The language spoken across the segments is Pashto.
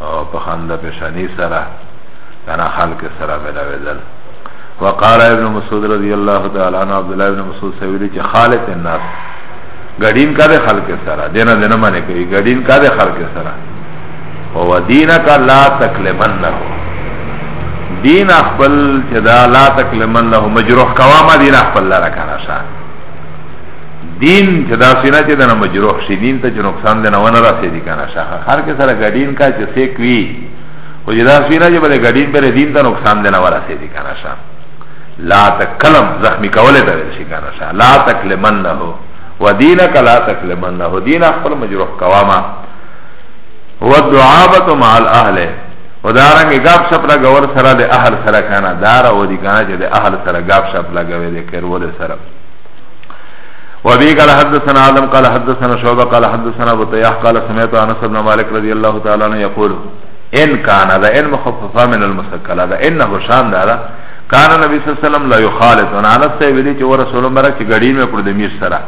او په خنده پیشانی سره کنا خلق سره ملاویدل وقال ابن مسعود رضی الله تعالی عنہ عبد الله ابن مسعود سویلی چې خالق الناس غډین کا ده خلق سره دینا دینا معنی کوي غډین کا ده خلق سره او دینک لا تکلمنه دین خپل چې دا لا تکلمنه مجروح کوا ما دین خپل لره کنه شان دین چې دا سینه چې دنه مجروح شي دین ته چې نقصان دنه ونه رسېږي کنه شاخه هر کې سره ګډین کا چې سیک وی او چې دا سینه چې بل ګډین پر دین ته نقصان دنه ورسېږي کنه شاخه لا تکلم زخمی کوله ته شي کنه شاخه لا تکلمن له و دینک لا تکلمن له دین خپل مجروح کواما و دعابت مع الاهل و دارنګ غاب شپ لا غور سره د اهل سره کنه دار و دي کنه چې د اهل سره غاب شپ لا غوي د کړول سره وابي قال حدثنا عالم قال حدثنا شعبة قال حدثنا ابو تياح قال سمعت انس بن مالك رضي الله تعالى عنه يقول ان كان هذا ان مخففا من المسكل هذا انه شان هذا كان النبي صلى الله عليه وسلم لا يخالط انا انس ته ویلي چې رسول الله برک غړي مې پر د میر سره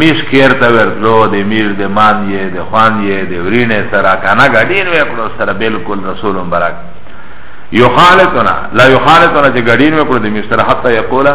میر کیر ته ورلو د میر د مان یې د خوان یې د ورینه سره کنه غړي مې پر سره بالکل رسول الله برک يخالطنا لا يخالطنا چې غړي مې پر د میر سره حتی یقولا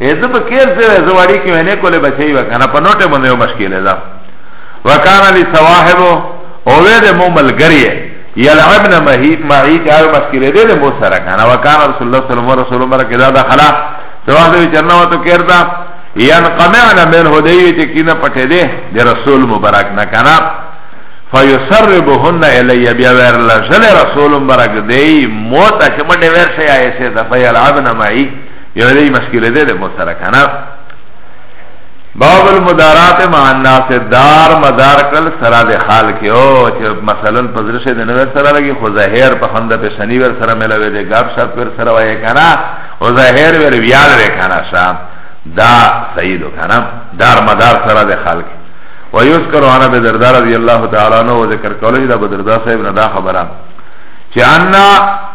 ایزه په کیر سره زواړی کې ونه کوله بچي وکنه په نوټه باندې یو مشکل ده وکانه لی صواحب او د مو ملګری یلعبن مهی معی چاو مشکل دې له مو سره کنه وکانه رسول الله صلی الله علیه وسلم مر کدا دا خلا سواح دې چرنا وته کېردا یان قمعنا من هدی چې کینه پټه دې د رسول مبارک نه کنه فیسربهن الی بیا ور لجل رسول مبارک دې موت چې مډه ور شي ایسه د فیلعبن معی یو دی مشکل دی دی موسره کنا باب المدارات مع الناس دار مدار کل سرا دی خال کی او چه مثلا پزرش دی نور سرا لگی خو ظاهر په خند په شنی ور سرا ملوی دی گاب شاپ ور سرا وای کنا او ظاهر ور ویال وی کنا شا دا سیدو کنا دار مدار سرا دی خال کی و یذکر عن ابي دردار رضی الله تعالی عنہ ذکر کولی دا بدردا صاحب نه دا خبره چې ان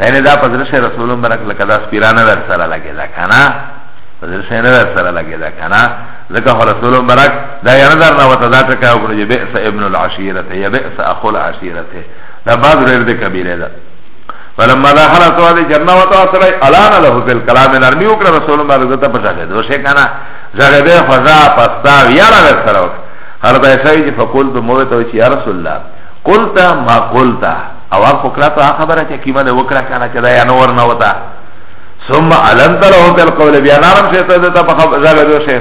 یعنی دا پزرش رسول مبارک لکه دا سپیرانه ور سره لګی دا کنه پزرش نه ور سره لګی دا کنه ځکه رسول مبارک دا یانه در نه وته دا ټکا وکړي چې بئس ابن العشیره یا بئس اخو العشیره دا بعض ډېر د کبیره ده فلما دخل سواد جنة وتوصل الان له في الكلام نرمي وکړه رسول الله رضی الله عنه څخه دوشه کنه زړه به فضا پستا ویاله سره هر دایسای چې فقول به موته چې یا رسول الله قلت ما قلت او هر فکره ته خبره چې کیمه ده وکړه کنه چې دا یا نور نه وتا ثم علنت له بالقول بیا نرم شه ته ته په خبره زړه شه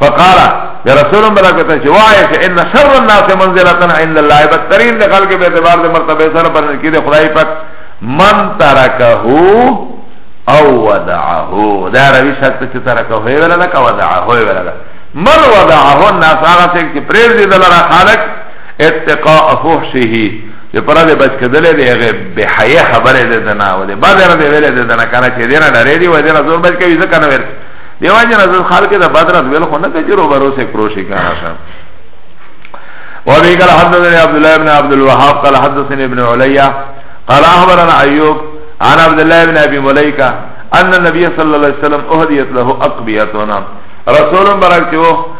فقال يا رسول الله برکته چې وای چې ان شر الناس منزله عند الله بدترین د خلق په اعتبار د مرتبه سره پر کې د خدای پاک من ترکه او ودعه دا روي شرط چې ترکه وی ولا نه کا ودعه وی ولا نه من ودعه الناس هغه چې پرېږدي دلاره خالق اتقاء فحشه ده پرا ده بچ کدلی ده اغی بی حیه خبره ده دنا و ده بدر ده ویلی ده دنا کانا چه دینا داره دی و دینا زور بچ کبی زکا نویر دیو جن از خالق ده بدر ده ویل خونه که چه رو برو سه کروشی کانا شا وابی قال حدثني عبد الله بن عبد الوهاب قال حدثني ابن عليا قال اخبرنا ايوب عن عبد الله بن ابي مليكه ان النبي صلى الله عليه وسلم اهديت له اقبيتنا رسول برکتو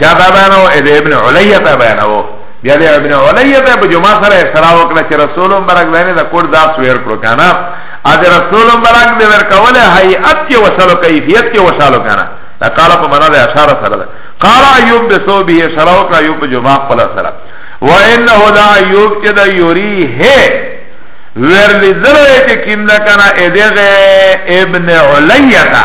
چا دا بیانو اده ابن علیه تا بیانو بیا ده ابن علیه تا بجمع سر اقترا وکړه چه رسول مبرک دینه ده کور دا سویر کرو کانا اده رسول مبرک ده ورکوله حیعت که وصلو کیفیت که وصلو کانا ده قالا پا منا ده اشاره سر ده قالا ایوب بسو بیه اشاره وکړه ایوب بجمع قلا سر و انه دا ایوب که ده یوری ہے ورلی ذره که کم ده کانا اده ابن علیه تا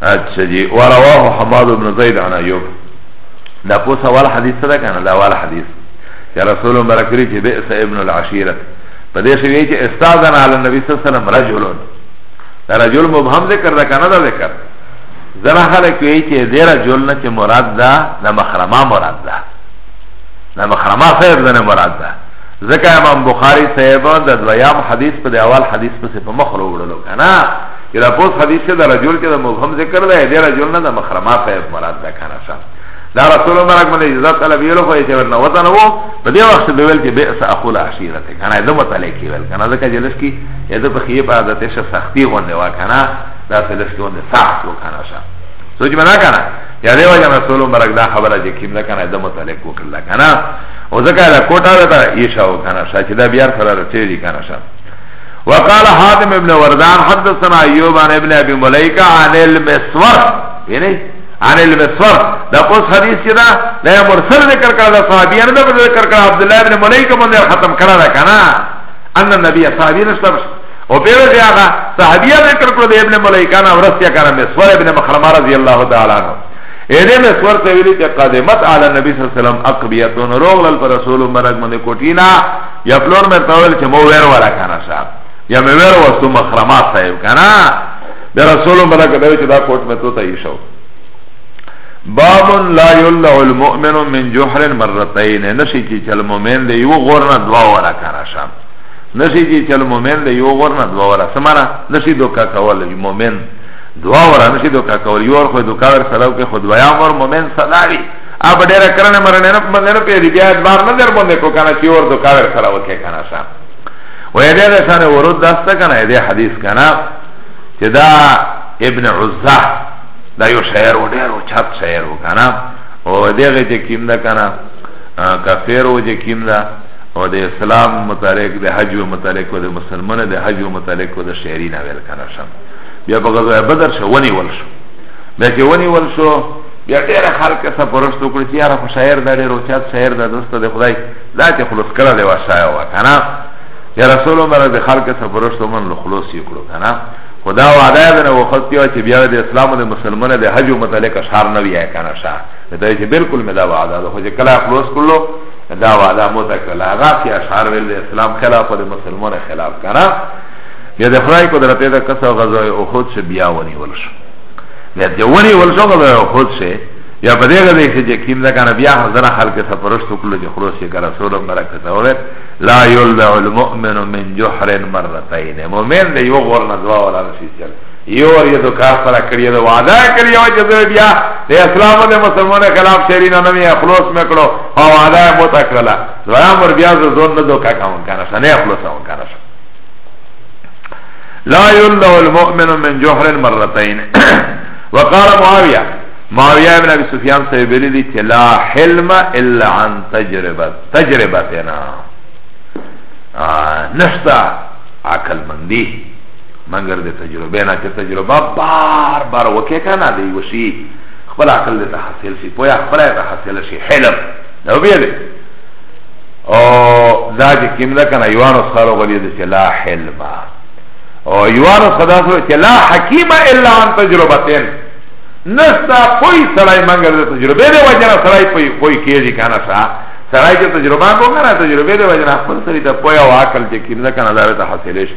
اچھا جی ورواه حماد بن زید عن ایوب دا پوس اول حدیث صدا کنه دا اول حدیث چې رسول مبارک کری چې بئس ابن العشیرت په دې شوی چې استاذن علی النبی صلی الله علیه وسلم رجل دا رجل مبهم ذکر دا کنه دا ذکر زنا خلق وی چې دې رجل نه چې مراد دا د محرمه مراد دا د محرمه خیر نه مراد دا ځکه امام بخاری صاحب د دویام حدیث په اول حدیث په مخ وروړلو کنه اذا پوس حدیث سے دا رجل کے دا مبہم ذکر دا ہے دے رجل نا دا مخرمہ صاحب مراد دا کانا شا دا رسول مرک من اجازہ طلبی لو خوی چه ورنا وطن وہ پا دے وقت بیول چه بئس اخول عشیرت کانا ادو مطالعی کی ول کانا دکا جلس کی ادو پا خیب آدتش سختی غنده وا کانا دا سلس کی غنده سخت لو کانا شا سوچ منا کانا یا دے وجہ رسول مرک دا خبر جه کم دا کانا ادو مطالعی کو کرلا کانا او ذکر دا کوتا دا تا ایشا و کانا شا چه دا بیار سرار چه دی کانا شا وقال حاتم ابن وردان حدثنا ایوب عن ابن ابی ملیکا عن المسور یعنی عن المسور دا اوس حدیث چې دا دا مرسل ذکر کړه دا صحابیان دا ذکر کړه عبد الله ابن ملیکا باندې ختم کړه دا کنه ان النبي صحابی نشته او په دې هغه صحابیه ذکر کړو د ابن ملیکا نه ورسته کړه مسور ابن مخرمه رضی الله تعالی عنہ ایده میں سور تیولی چه قدمت علی نبی صلی اللہ علیہ وسلم اقبیتون روغلل پر رسول مرک من کوٹینا یا پلور مې تاول چې مو ور ورا کنه صاحب یا مې ور وستو مخرمات صاحب کنه د رسول مبارک دا چې دا کوټ مې تو ته یې شو باب لا یلع المؤمن من جحر مرتين نشی چې چل مؤمن دی یو غور نه دوا ورا کنه صاحب نشی چې چل مؤمن دی یو غور نه دوا ورا سمانا نشی دوکا کول مؤمن دوا ورا نشی دوکا کول یو ور خو دوکا ور سره کې خود ویا مر مؤمن صداوی اپ ډیر کرنه مرنه نه باندې نه پیری بیا ادبار نه در باندې کو کنه چې اور دو کاور سره وکه کنه شا و دې ده شان ورود داسته کنه دې حدیث کنه چې دا ابن عزه دا یو شاعر و ډیر او چات شاعر و کنه او دغه چې کیم ده کنه کافر و چې کیم ده او د اسلام متعلق د حج متعلق او د مسلمانانو د حج متعلق او د شعرین ویل کنه شم بیا په غزوه بدر شو ونی ول شو بیا چې ونی ول شو بیا ډیر خلک سره پرشت وکړي چې یاره خو شاعر دا ډیر اوچات شاعر دا دوست د خدای دا چې خلوص کړه دی واشای و کنه یا رسول الله د خلک سره پرشت من له خلوص یې کړو کنه خدا وعده ده نو وخت یو چې بیا د اسلام او د مسلمانانو د حج متعلق اشعار نه وی کنه شاه دا چې بالکل مدا وعده ده خو چې کله خلوص کړلو دا وعده مو تکړه هغه چې اشعار ویل د اسلام خلاف او د مسلمانانو خلاف کنه یا د خدای قدرت د کسو غزوه او خود چې بیا ونیول شو بیا دی ونی ول شو غو خود شه یا په دې غوې چې کیم دا کنه بیا هزار خلک سفرشت کړو چې خلاص یې کړه رسول برکت او لا یلدع المؤمن من جحر مرتين مؤمن دی یو غور نه دوا ولا شي چل یو ور یو کار سره کړی دا وعده کړی او چې بیا د اسلام د مسلمان خلاف شری نه نه خلاص مکړو او وعده مو تکړه زما مر بیا زون نه دوکا کاون کنه نه خلاص کاون کنه لا يلدغ المؤمن من جحر مرتين وقال معاوية معاوية ابن ابي سفيان صاحب لدي چه لا حلم الا عن تجربة تجربتنا نشتا عقل مندی مگر ده تجربه نه چه تجربه بار بار وکه کنه دی وشی خپل عقل ده حاصل شي پویا خپل ده حاصل شي حلم نو بیه او دا چې کیم ده کنه یوانو سره غلی ده چې لا حلما او یوانو صدا سره چې لا حکیم الا عن تجربتين نستا کوئی سړی منګه د تجربه دی وجنه سړی کوئی کوئی کیږي کنه سا سړی چې تجربه کو کنه تجربه دی وجنه خپل سړی ته پویا او عقل چې کیم ده کنه دا ته حاصلې شي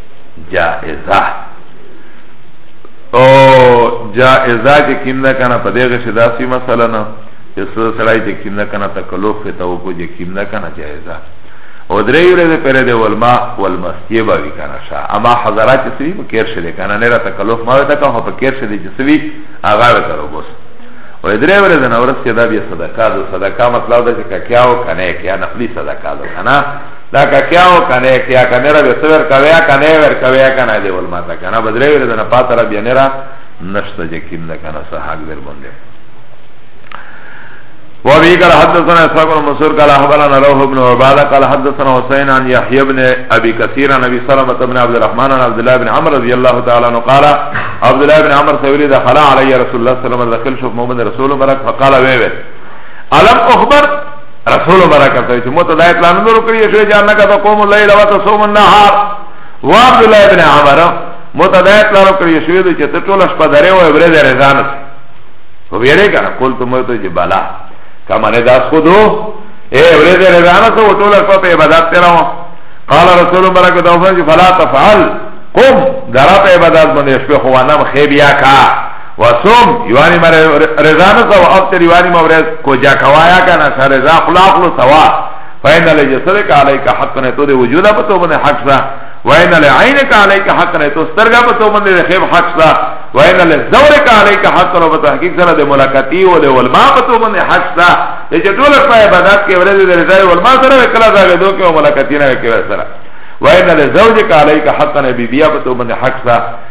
جائزه او جائزه چې کیندا کنه په دغه شداسي مسله نه چې سره سړی چې کیندا کنه تکلف ته او کو چې کیندا کنه جائزه او درې ورځې پرې دی ولما والمستی به وی کنه شا اما حضرات چې په کېر شې کنه نه را تکلف ما وتا که په کېر شې چې سوي هغه وکړو بس و درې ورځې نه ورځ کې دا بیا صدقه ده صدقه مطلب دا چې کیا او کنه کیا نقلی صدقه ده کنه دا کا کیا او کنه کیا کنه را بسور کوي کنه ور کوي کنه دی ول ماته کنه بدرې ور دنه پات را بیا نه را نشته چې کیم نه کنه سه حق در باندې وابي قال حدثنا اسحاق بن منصور قال اخبرنا روح بن عباده قال حدثنا حسين عن يحيى بن ابي كثير عن ابي سلمة بن عبد الرحمن عن عبد الله بن عمرو رضي الله تعالى عنه قال عبد الله بن عمرو سوري دخل علي رسول الله صلى الله عليه وسلم دخل شوف محمد رسول الله فقال ويوه الم اخبر رسول برکت ہے چمو تدا اطلاع نظر کری شوی جانکا تا قوم اللیل و تصوم النهار و عبداللہ ابن عمر متدا اطلاع کری شوی دو چه تطول اشپا دره و ابرد رزانت و بیره کنا قول تو مرتو جی بلا کما نداس خودو اے ابرد رزانت و طول اشپا پہ عبادات تیرا ہوں قال رسول برکت ہے فلا تفعل قوم درا پہ عبادات بندی اشپا خوانم خیبیا کا و سوم یوانی ما رضا نسا و افتر یوانی ما ورز کجا کوایا کنا شا رضا خلاق لو سوا فین علی جسدک علیک حق نیتو دی وجودا پتو بند حق سا وین علی عینک علیک حق نیتو سترگا پتو بند دی خیب حق سا وین علی زورک علیک حق لو پتو حقیق سر دی ملاکتی و دی والما پتو بند حق سا دی چه طول اکما عبادات کے ورز دی رضای والما سر وکلا زاگه دو که و ملاکتی نوکلا سر وین علی زوجک علیک حق نبی بیا پتو بند حق سا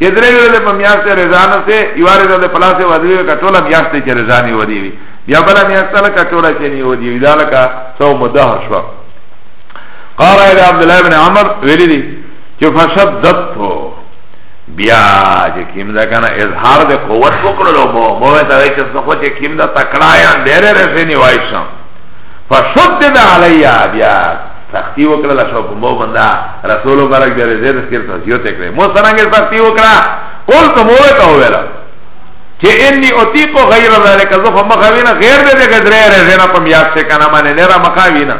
چې درې ورځې په میاشت رضا نه سي یو ورځ د پلاس ودی وي کټوله میاشت کې رضا نه ودی وي بیا بل میاشت له کټوله کې نه ودی وي دا لکه سو مده شو قال الى عبد الله بن عمر ویلی دي چې فشدت بیا چې کیم دا کنه اظهار د قوت وکړلو مو مو ته وایي چې څه خو چې کیم دا تکړه یا ډېر رسېنی وایي شم فشدد علیا بیا سختی وکړه لشو په مو بندا رسول مبارک دې زید سکر تزیوت کړې مو څنګه سختی وکړه قول ته مو ته ویلا چې انی اوتیقو غیر ذلک زخه مخاوینا غیر دې غدرې رې نه په میاس څخه کنه باندې نه را مخاوینا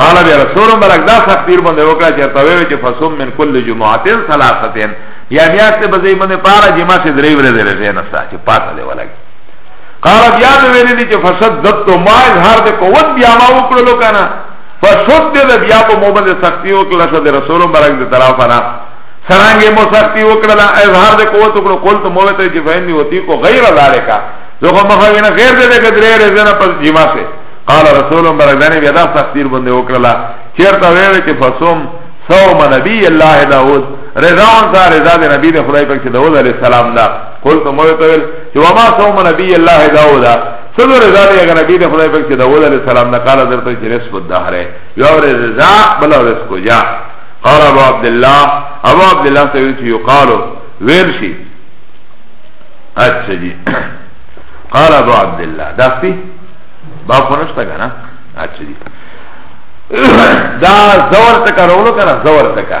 قال بیا رسول مبارک دا سختی باندې وکړه چې ته وې چې فصوم من کل جمعتين ثلاثتين یا میاس ته بځې باندې پارا جمعه سي درې ورځې رې نه ساتي پاتله ولګي قال بیا د ویلې دي چې فسدت ما اظهار د قوت بیا ما وکړلو کنه فسد د بیا په موبند سختی وکړه شو د رسول مبارک د طرف نه سرانګه مو سختی وکړه اظهار د قوت وکړو قول ته موه ته چې فهمي وتی کو غیر ذالک زغه مخاوینه غیر د دې درې رزنه پر جما سه قال رسول مبارک دنه بیا دا سختی باندې وکړه چیرته ویل چې فصوم صوم نبی الله داود رضا ان سا رضا نبی د خدای پاک چې داود علیہ السلام دا قلت موتویل چه وما صوم نبی اللہ داودا صدر رضا دی اگر نبی دی خدای پاک چه داود علیہ السلام نقال حضرت چه رسق الدهر یور رضا بلا رسق جا قال ابو عبداللہ ابو عبداللہ سویل چه یقالو ویل شی اچھا جی قال ابو عبداللہ داستی باب خونشتا کنا اچھا جی دا زور تکا رولو کنا زور تکا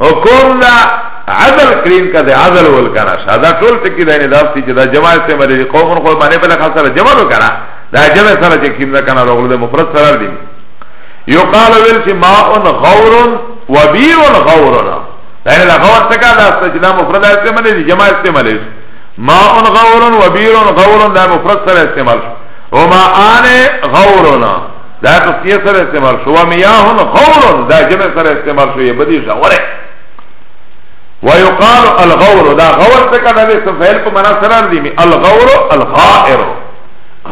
حکم دا عدل کرین کا دے عدل والکنا شا دا طول تکی دا نداستی چی دا جمع استعمال دی قومن خوی معنی پلے خاص سر جمع دو کنا دا جمع سر چی کم دا کنا دا غلو دا مفرد سرار دی یقال ویل چی ماءن غورن و بیرن غورن دا یعنی دا غور تکا دا استا چی دا مفرد استعمال دی جمع استعمال دی ماءن غورن و بیرن غورن دا مفرد سر استعمال شو وما آن غورن دا تسنیه سره استعمال شو و میاهن غورن دا جمع سره استعمال شو یه بدی جوره ويقال الغور دا غور تکا دا بیسم فعل پا منا سران دیمی الغور الغائر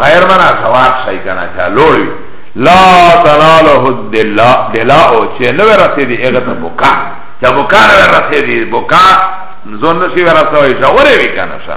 غیر منا سواب شای کنا چا لوڑوی لا تناله دلاؤ چه نوی رسی دی اغتا بکا چه بکا نوی رسی دی بکا زون نشی ورسوی شا وره وی کنا شا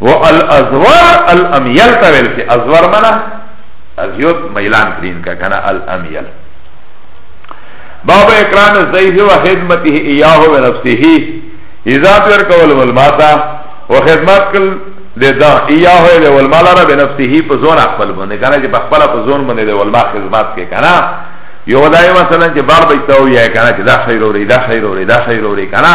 و الازور الامیل تاویل سی ازور منا ازیوت میلان کرین کا کنا الامیل باب اکرام الزیف و خدمته ایاه و نفسه اذا پر کول والماتا و خدمت کل ده دا ایاه ده والمال را بنفسه په زون خپل باندې کنه چې په خپل په زون باندې ده والما خدمت کې کنه یو دای مثلا چې بار بچتاو یا کنه چې دا خیر اوري دا خیر اوري دا خیر اوري کنه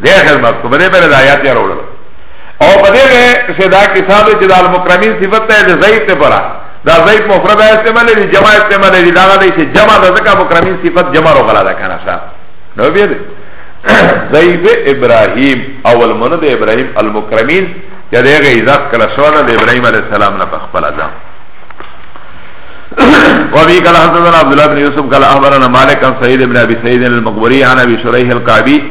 ده خدمت کو بده پر دایات یا روڑل او بده ده چه دا کساب چه دا المکرمین صفت ده ده زیب ده پرا دا زیب مفرد استعمال ده جمع استعمال ده دا غده چه جمع ده ذکا مکرمین صفت جمع رو غلا ده کانا شا نو بیده زیب ابراهیم اول منو ده ابراهیم المکرمین یا ده غی ذات کلا شوانا ده ابراهیم علیه السلام نا پخبلا ده وابي قال حدثنا عبد الله بن يوسف قال اخبرنا مالك عن سعيد بن ابي سعيد المقبري عن ابي شريح القعبي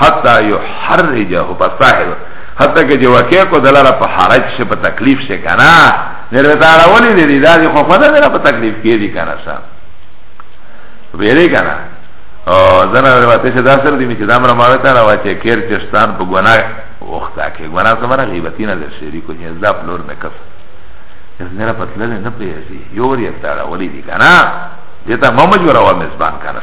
حتی یحرجه په صاحب حتی که جو کې کو دلاره په حرج شه په تکلیف شه کنه نره تعالی ولی دې دا دې خو خدای دې په تکلیف کې دي کنه صاحب ویری کنه او زنه ورته شه دا سره دې چې دا مر ماوي ته راوچې کېر چستان په ګناه وخت کې ګناه سمره غیبتی نه در شری کو چې دا پلور نه کف نره پتلل نه پیږي یو ور یې تعالی ولی دې کنه دې ته ممجور او مزبان کنه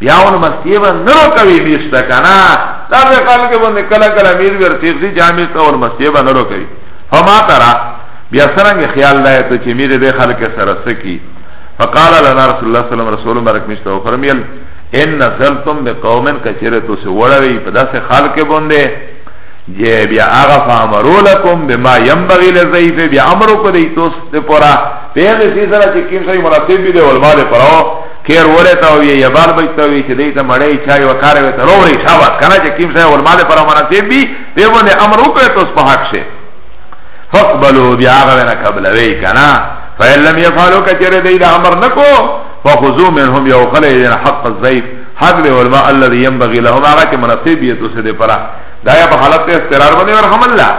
بیا اون مستی و نرو کوي میشته کنه دا به خلک باندې کله کله میر ور تیغ دي جامې ته اون مستی و نرو کوي فما ترى بیا څنګه خیال لای ته چې میر دې خلک سره سکی فقال لنا رسول الله صلی الله علیه وسلم برک میشته او فرمیل ان نزلتم بقوم کثیره تو سه وړوي په داسې خلک باندې جه بیا آغا فامرو لکم بما ینبغی لزیف بیا امرو کدی توست پورا پیغی سی سرا چه کم سای مناسب بیده والمال پراو کیر وله تا وی یا بال بچ تا وی چې دې ته مړې چای وکاره وی ته روړې شابه کنه چې کیم صاحب علماء پر مناسب بي په باندې امر وکړ ته په حق شه فقبلوا بیا غوینه قبل وی کنه فإن لم يفعلوا كثير دې دا امر نکو فخذوا منهم یو خلې حق الزيف حق له علماء الذي ينبغي لهم هغه چې مناسب یې تو سه دې پرا دا یا په حالت استقرار باندې ورحم الله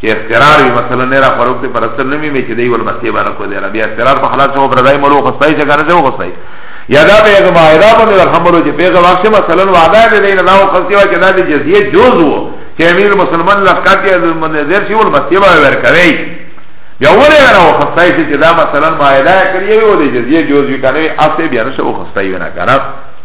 چې اقرار وي مثلا نه را فاروق ته پر اثر نمی می چې دی ول مسیح باندې کو دی را بیا اقرار په حالات شو برځای ملو خصای چې کنه څه خصای یا دا به کوم ایرا باندې ورحمرو چې پیغه واښه مثلا وعده دې نه نو خصای وا چې دا دې جزیه جوز وو چې امیر مسلمان لکه کې منذر شي ول مسیح باندې ور کوي بیا ولې ورو خصای چې دا مثلا ما ایرا کړی وو دې جزیه جوز وی کنه اته بیا نو خصای ونه کنه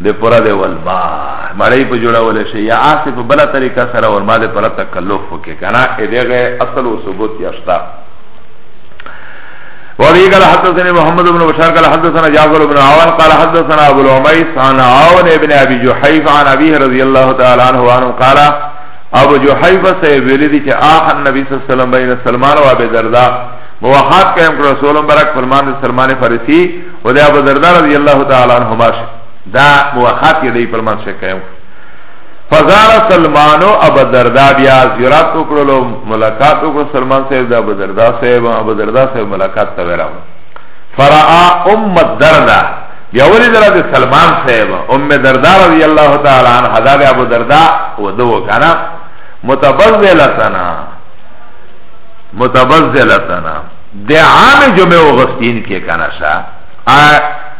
ده پورا ده والبار مړی په جوړا ولا شي یا آسی په بلا طریقه سره ور ما ده پر تکلف وکي کنه دغه اصل او ثبوت یاشتا وابي قال حدثنا محمد بن بشار قال حدثنا جعفر بن عوان قال حدثنا ابو العميس عن عون ابن ابي جحيف عن ابيه رضي الله تعالى عنه وعنه قال ابو جحيف صاحب ولدي چې اخ النبي صلى الله عليه وسلم بين سلمان و ابي دردا مواخات قائم رسول برک فرمان سلمان فارسی و ده ابو دردار رضی اللہ تعالی عنہما شد دا مواخات یې دی پر من څه کوم فزار سلمان او ابو دردا بیا زیارت وکړو ملاقات وکړو سلمان صاحب دا ابو دردا صاحب ابو دردا صاحب ملاقات ته وراو فرا ام دردا بیا ولی درا د سلمان صاحب ام دردا رضی الله تعالی عنها دا ابو دردا و دو کنه متبذلتنا متبذلتنا ده عام جمعه و غستین که کنه شا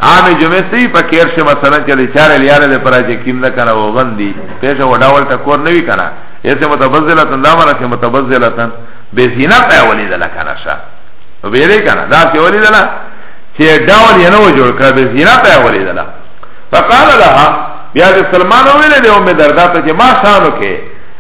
عام جمعه سی پا کیر شه مثلا چه ده چار الیاره ده پرا چه کم ده کنه و غندی پیش و داول تکور نوی کنه ایسه متبزلتن دامانا چه متبزلتن بزینت اولی ده لکنه شا و بیره کنه دا چه اولی ده لکنه چه داول ینو جوړ کړه به زینا ته ولیدله فقال لها بیا د سلمان ویل دی او مې درداته چې ما شانو کې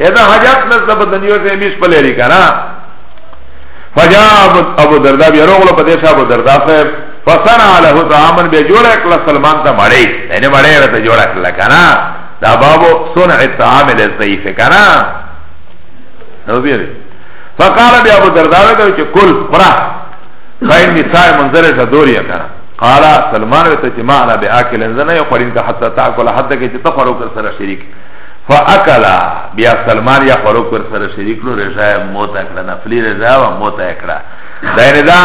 اذا حاجات نس دا بدنیو سے میش پلے ری کنا فجاء ابو دردا بیا روغلو پدې صاحب ابو دردا صاحب فصنع له طعاما بیا جوړ کړ سلمان ته مړی نه مړی رته جوړ کړل کنا دا بابو صنع الطعام للضيف کنا نو بیا فقال بیا ابو دردا ته چې کل فرح خاين نساء منظر ته دوریا کنا قال سلمان ته چې معنا به اكل زنه یو قرین ته حتا تاكل حد کې چې تخرو کر سره شریک فاکلا بیا سلمان یا خوروک ور سره شریک کړو رضای موت کړه نفلی رضا و موت کړه دا نه دا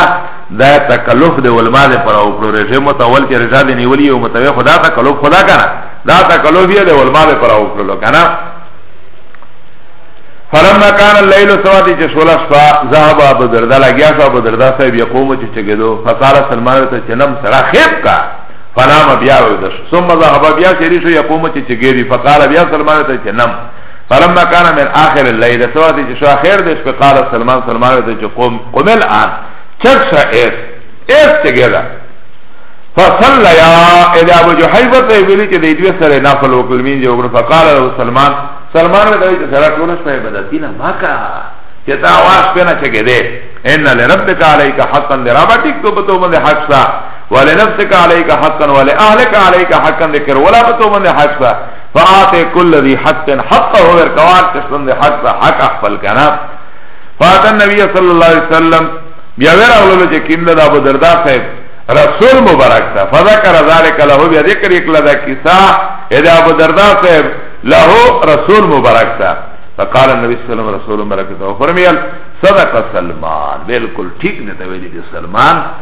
دا تکلف د علماء د پر او کړو رضا متول کې رضا دی نیولی او متوي خدا تکلف خدا کنه دا تکلف یې د علماء پر او کړو کنه فلما كان الليل سواتي چه شولا شفا ذهب ابو دردا لگیا شو ابو دردا صاحب يقوم چه چگدو فقال سلمان ته چنم سرا خيب کا فنام بیا ویدش ثم ذهب بیا چری شو یقوم چې چې ګری فقال بیا سلمان ته چې نم فلما كان من اخر الليل سوا دې چې شو اخر دې په قال سلمان سلمان ته چې قوم قوم الان چک شا اس اس چې ګرا فصلى يا الى ابو جحيفه ته ویلي چې دې دوی سره نافل وکړ مين جو وکړ فقال له سلمان سلمان ته چې سره ټول شپه بدتینا ماکا چې تا واس پنه چې ګدې ان لربک عليك حقا لربتك تو بتو باندې حق ولنفسك عليك حقا ولاهلك عليك حقا ذكر ولا بتومن حق ده فاعطي كل ذي حق حقه ورکوان تسند حق ده حق خپل کنا فات النبي صلى الله عليه وسلم بیا ور اولو چې کیم ده ابو دردا صاحب رسول مبارک ده فذكر ذلك له بیا ذکر یکلا ده کیسا اذا ابو دردا صاحب له رسول مبارک ده فقال النبي صلى الله عليه وسلم رسول مبارک ده فرمیل صدق سلمان بالکل ٹھیک نه ته ویلي سلمان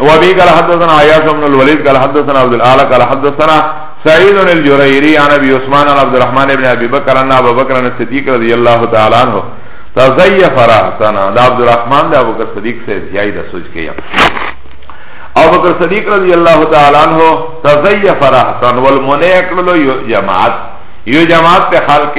وابي قال حدثنا عياش بن الوليد قال حدثنا عبد الاعلى قال حدثنا سعيد الجريري عن ابي عثمان عن عبد الرحمن بن ابي بكر ان ابا بكر الصديق رضي الله تعالى عنه تزيف راسنا دا عبد الرحمن دا ابو بکر صدیق سے زیای دا سوچ کیا ابو بکر صدیق رضی اللہ تعالی عنہ تزیف راسنا والمنع کرلو جماعت یو جماعت پہ خلق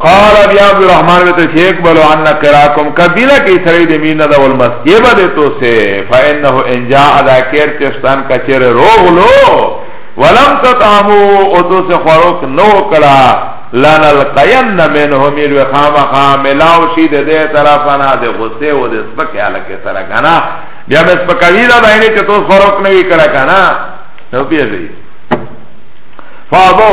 قال ابي عبد الرحمن بن شيخ بلو ان قراكم قبيله کی سری دی مینا دا ول مسجد دے تو سے فانه ان جاء ادا کیر چستان کا چر روغ لو ولم تطعمو او تو سے خروق نو کلا لنا القين منه مير وخام خام لاو شي دے دے طرفنا دے غصے و دے سپک علا کے سر کنا بیا میں سپکوی دا بہنے چ تو خروق نوی کرا کنا نو پیے فابو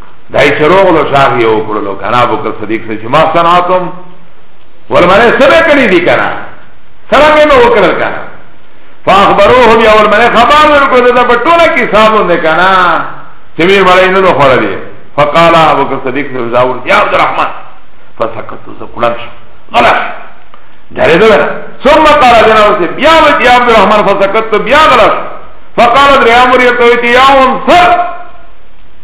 دای چروغ لو شاغ یو کړلو کنا ابو بکر صدیق سے ما صنعتم ول معنی سره کړی دی کنا سره مې نو وکړل کنا فاخبروه بیا ول معنی خبر ورکړه دا په ټوله کې حساب نه کنا چې مې مړی نه نو خور دی فقال ابو بکر صدیق سے زاور یا عبد الرحمن فسكت زقلم غلط جاري دو ثم قال جناب سے بیا وتی عبد الرحمن فسكت بیا غلط فقال دریا مریتویتی یا انصر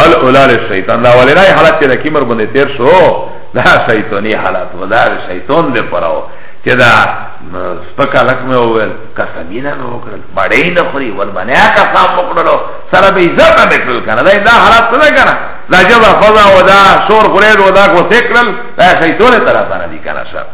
الاولى للشيطان دا ولنا حالت چې د کیمر باندې تیر شو دا شیطانی حالت و دا شیطان دې پراو چې دا سپکا لک مې وویل قسمینه مې وکړل باندې نه خوري ول باندې قسم وکړلو سره به عزت مې کړل کنه دا دا حالت څه کنه دا جزا فضا و دا شور غریر و دا کو سیکرل دا شیطان طرف باندې کنه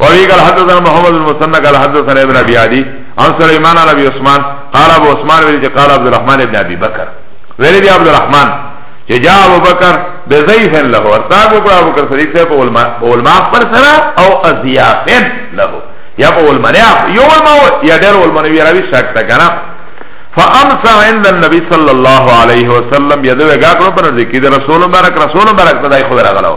وابي قال حدثنا محمد بن مسنى قال حدثنا ابن ابي عدي عن سليمان عن ابي عثمان قال ابو عثمان ویل چې قال عبد الرحمن ابن ابي بکر ویل دی عبد الرحمن چې جاء ابو بکر بزيف له ورتا کو ابو بکر صدیق صاحب علماء علماء پر سره او ازياف له یا په علماء یو علماء یا ډېر علماء وی راوي شک تا کنه فامسا عند النبي صلى الله عليه وسلم يدوه غاکرو پر ذکر رسول مبارک رسول مبارک تدای خو راغلو